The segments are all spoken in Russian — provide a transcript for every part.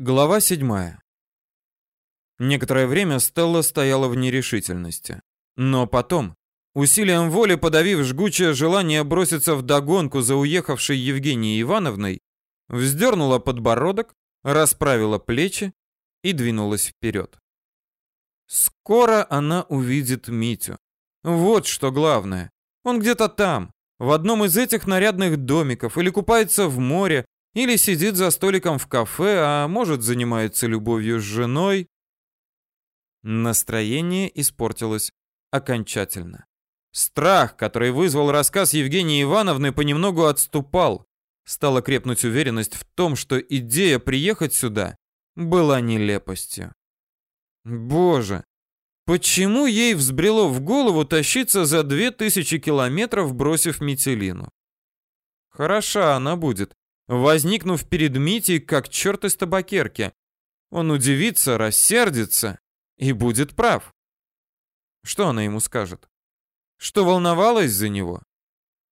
Глава седьмая. Некоторое время Стелла стояла в нерешительности. Но потом, усилием воли подавив жгучее желание броситься в догонку за уехавшей Евгенией Ивановной, вздернула подбородок, расправила плечи и двинулась вперед. Скоро она увидит Митю. Вот что главное. Он где-то там, в одном из этих нарядных домиков, или купается в море, или сидит за столиком в кафе, а может занимается любовью с женой. Настроение испортилось окончательно. Страх, который вызвал рассказ Евгении Ивановны, понемногу отступал. Стала крепнуть уверенность в том, что идея приехать сюда была нелепостью. Боже, почему ей взбрело в голову тащиться за две тысячи километров, бросив Метелину? Хороша она будет, возникнув перед Митей как черт из табакерки. Он удивится, рассердится и будет прав. Что она ему скажет? Что волновалась за него?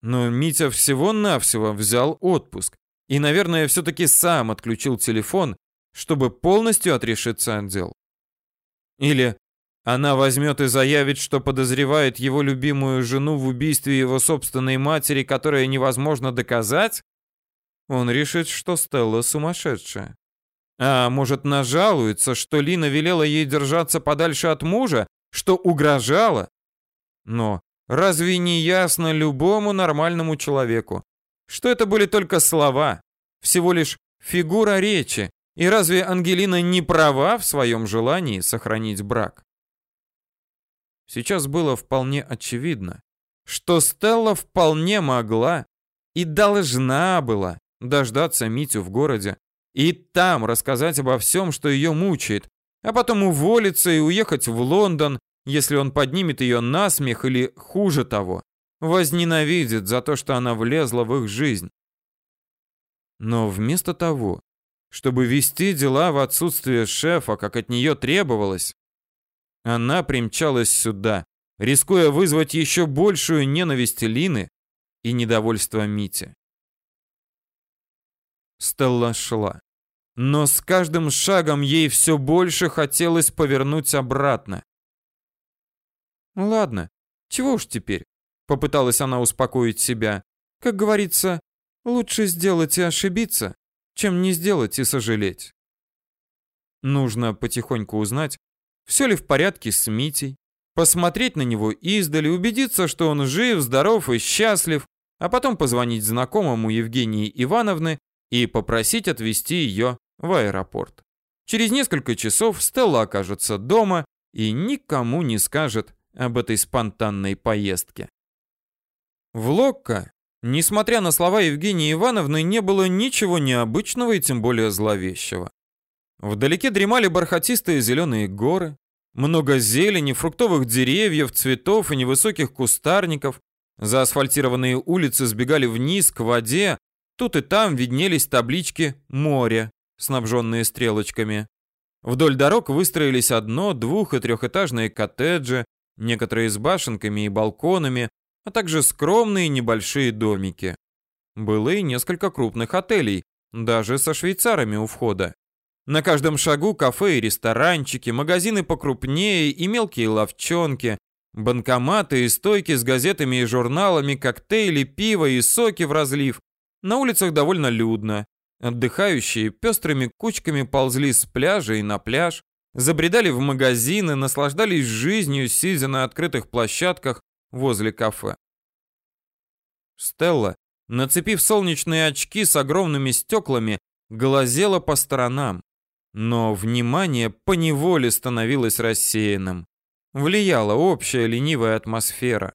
Но Митя всего-навсего взял отпуск и, наверное, все-таки сам отключил телефон, чтобы полностью отрешиться от дел. Или она возьмет и заявит, что подозревает его любимую жену в убийстве его собственной матери, которое невозможно доказать? Он решит, что Стелла сумасшедшая. А может, нажалуется, что Лина велела ей держаться подальше от мужа, что угрожала? Но разве не ясно любому нормальному человеку, что это были только слова, всего лишь фигура речи, и разве Ангелина не права в своем желании сохранить брак? Сейчас было вполне очевидно, что Стелла вполне могла и должна была дождаться Митю в городе и там рассказать обо всем, что ее мучает, а потом уволиться и уехать в Лондон, если он поднимет ее на смех или, хуже того, возненавидит за то, что она влезла в их жизнь. Но вместо того, чтобы вести дела в отсутствие шефа, как от нее требовалось, она примчалась сюда, рискуя вызвать еще большую ненависть Лины и недовольство Мити. Стелла шла. Но с каждым шагом ей все больше хотелось повернуть обратно. «Ладно, чего уж теперь?» — попыталась она успокоить себя. «Как говорится, лучше сделать и ошибиться, чем не сделать и сожалеть». Нужно потихоньку узнать, все ли в порядке с Митей, посмотреть на него издали, убедиться, что он жив, здоров и счастлив, а потом позвонить знакомому Евгении Ивановны и попросить отвезти ее в аэропорт. Через несколько часов Стелла окажется дома и никому не скажет об этой спонтанной поездке. В Локко, несмотря на слова Евгении Ивановны, не было ничего необычного и тем более зловещего. Вдалеке дремали бархатистые зеленые горы, много зелени, фруктовых деревьев, цветов и невысоких кустарников. Заасфальтированные улицы сбегали вниз к воде, Тут и там виднелись таблички «Море», снабженные стрелочками. Вдоль дорог выстроились одно-, двух- и трехэтажные коттеджи, некоторые с башенками и балконами, а также скромные небольшие домики. Было и несколько крупных отелей, даже со швейцарами у входа. На каждом шагу кафе и ресторанчики, магазины покрупнее и мелкие лавчонки, банкоматы и стойки с газетами и журналами, коктейли, пиво и соки в разлив, на улицах довольно людно. Отдыхающие пестрыми кучками ползли с пляжа и на пляж, забредали в магазины, наслаждались жизнью, сидя на открытых площадках возле кафе. Стелла, нацепив солнечные очки с огромными стеклами, глазела по сторонам. Но внимание поневоле становилось рассеянным. Влияла общая ленивая атмосфера.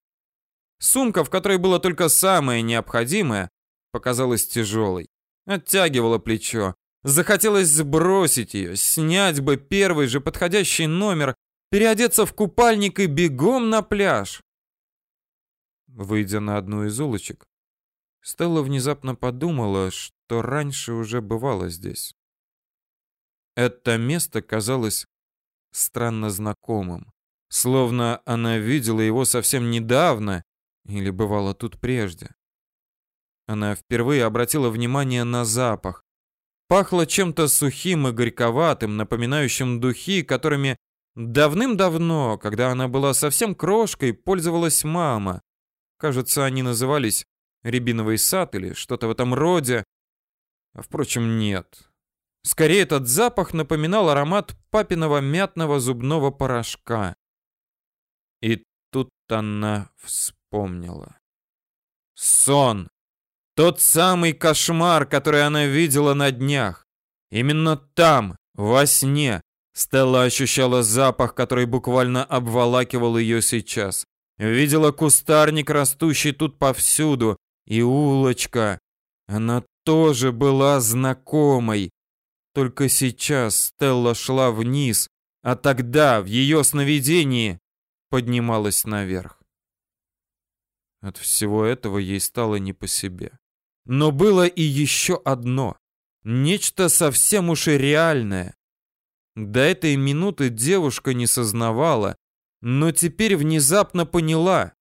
Сумка, в которой было только самое необходимое, показалась тяжелой. Оттягивала плечо. Захотелось сбросить ее, снять бы первый же подходящий номер, переодеться в купальник и бегом на пляж. Выйдя на одну из улочек, Стелла внезапно подумала, что раньше уже бывало здесь. Это место казалось странно знакомым, словно она видела его совсем недавно или бывала тут прежде. Она впервые обратила внимание на запах. Пахло чем-то сухим и горьковатым, напоминающим духи, которыми давным-давно, когда она была совсем крошкой, пользовалась мама. Кажется, они назывались рябиновый сад или что-то в этом роде. А впрочем, нет. Скорее, этот запах напоминал аромат папиного мятного зубного порошка. И тут она вспомнила. Сон. Тот самый кошмар, который она видела на днях. Именно там, во сне, Стелла ощущала запах, который буквально обволакивал ее сейчас. Видела кустарник, растущий тут повсюду, и улочка. Она тоже была знакомой. Только сейчас Стелла шла вниз, а тогда, в ее сновидении, поднималась наверх. От всего этого ей стало не по себе. Но было и еще одно. Нечто совсем уж и реальное. До этой минуты девушка не сознавала, но теперь внезапно поняла.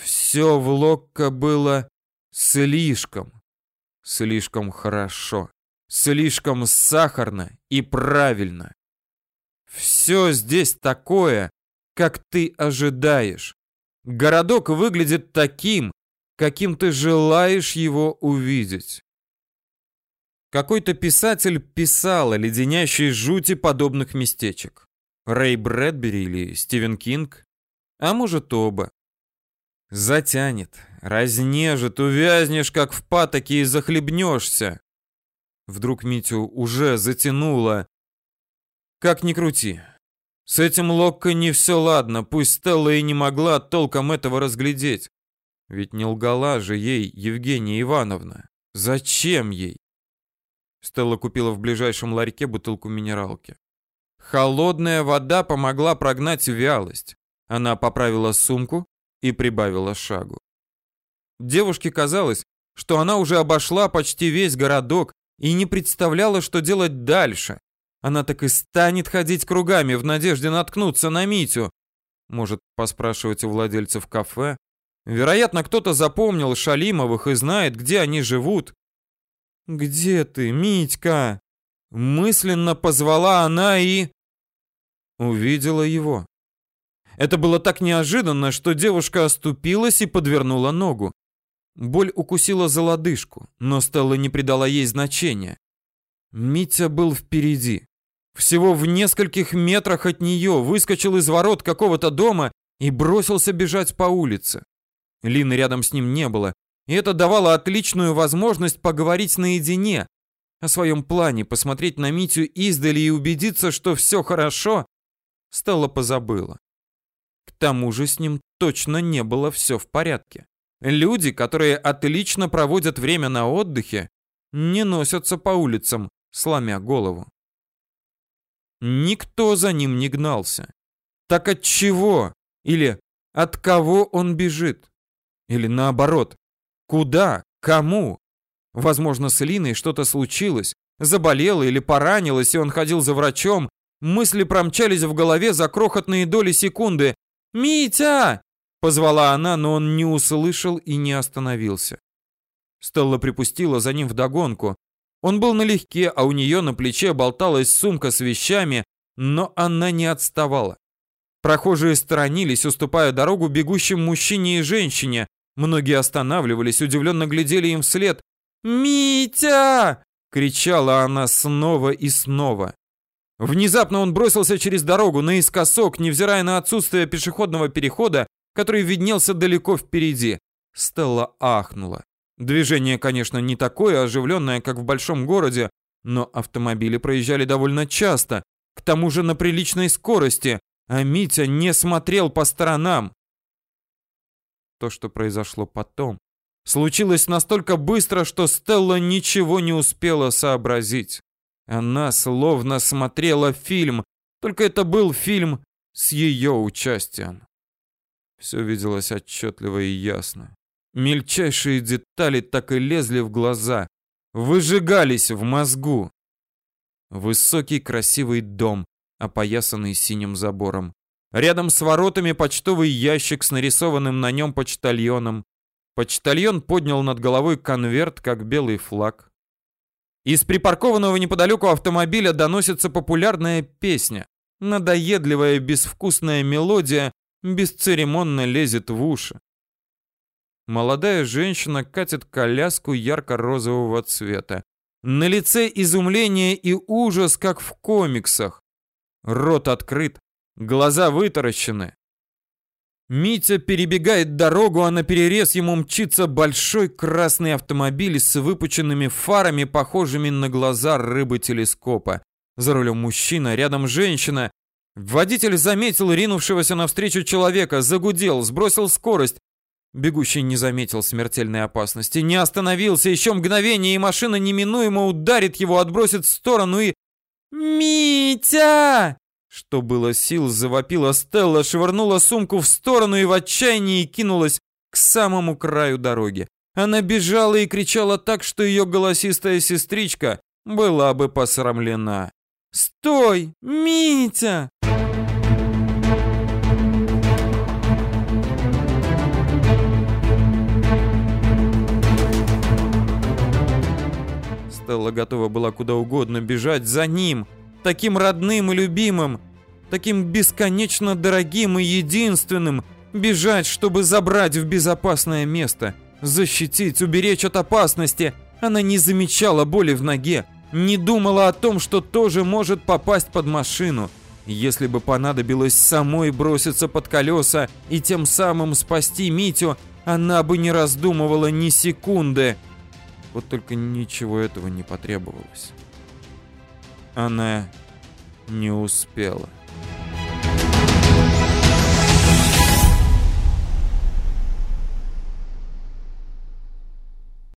Все в Локко было слишком, слишком хорошо, слишком сахарно и правильно. Все здесь такое, как ты ожидаешь. Городок выглядит таким, каким ты желаешь его увидеть. Какой-то писатель писал о леденящей жути подобных местечек. Рэй Брэдбери или Стивен Кинг, а может оба. Затянет, разнежит, увязнешь, как в патоке, и захлебнешься. Вдруг Митю уже затянуло. Как ни крути. С этим Локко не все ладно, пусть Стелла и не могла толком этого разглядеть. Ведь не лгала же ей Евгения Ивановна. Зачем ей? Стелла купила в ближайшем ларьке бутылку минералки. Холодная вода помогла прогнать вялость. Она поправила сумку и прибавила шагу. Девушке казалось, что она уже обошла почти весь городок и не представляла, что делать дальше. Она так и станет ходить кругами в надежде наткнуться на Митю. Может, поспрашивать у владельцев кафе? Вероятно, кто-то запомнил Шалимовых и знает, где они живут. «Где ты, Митька?» Мысленно позвала она и... Увидела его. Это было так неожиданно, что девушка оступилась и подвернула ногу. Боль укусила за лодыжку, но Стелла не придала ей значения. Митя был впереди. Всего в нескольких метрах от нее выскочил из ворот какого-то дома и бросился бежать по улице. Лины рядом с ним не было, и это давало отличную возможность поговорить наедине, о своем плане посмотреть на Митю издали и убедиться, что все хорошо, Стелла позабыла. К тому же с ним точно не было все в порядке. Люди, которые отлично проводят время на отдыхе, не носятся по улицам, сломя голову. Никто за ним не гнался. Так от чего? Или от кого он бежит? Или наоборот, Куда? Кому? Возможно, с Линой что-то случилось. Заболела или поранилась, и он ходил за врачом. Мысли промчались в голове за крохотные доли секунды. «Митя!» — позвала она, но он не услышал и не остановился. Стелла припустила за ним вдогонку. Он был налегке, а у нее на плече болталась сумка с вещами, но она не отставала. Прохожие сторонились, уступая дорогу бегущим мужчине и женщине. Многие останавливались, удивленно глядели им вслед. «Митя!» — кричала она снова и снова. Внезапно он бросился через дорогу наискосок, невзирая на отсутствие пешеходного перехода, который виднелся далеко впереди. Стелла ахнула. Движение, конечно, не такое оживленное, как в большом городе, но автомобили проезжали довольно часто, к тому же на приличной скорости, а Митя не смотрел по сторонам. То, что произошло потом, случилось настолько быстро, что Стелла ничего не успела сообразить. Она словно смотрела фильм, только это был фильм с ее участием. Все виделось отчетливо и ясно. Мельчайшие детали так и лезли в глаза, выжигались в мозгу. Высокий красивый дом, опоясанный синим забором. Рядом с воротами почтовый ящик с нарисованным на нем почтальоном. Почтальон поднял над головой конверт, как белый флаг. Из припаркованного неподалеку автомобиля доносится популярная песня. Надоедливая безвкусная мелодия бесцеремонно лезет в уши. Молодая женщина катит коляску ярко-розового цвета. На лице изумление и ужас, как в комиксах. Рот открыт, глаза вытаращены. Митя перебегает дорогу, а на перерез ему мчится большой красный автомобиль с выпученными фарами, похожими на глаза рыбы телескопа. За рулем мужчина, рядом женщина. Водитель заметил ринувшегося навстречу человека, загудел, сбросил скорость. Бегущий не заметил смертельной опасности, не остановился еще мгновение, и машина неминуемо ударит его, отбросит в сторону и... «Митя!» Что было сил, завопила Стелла, швырнула сумку в сторону и в отчаянии кинулась к самому краю дороги. Она бежала и кричала так, что ее голосистая сестричка была бы посрамлена. «Стой, Митя!» Стелла готова была куда угодно бежать за ним, таким родным и любимым, таким бесконечно дорогим и единственным, бежать, чтобы забрать в безопасное место, защитить, уберечь от опасности. Она не замечала боли в ноге, не думала о том, что тоже может попасть под машину. Если бы понадобилось самой броситься под колеса и тем самым спасти Митю, она бы не раздумывала ни секунды. Вот только ничего этого не потребовалось. Она не успела.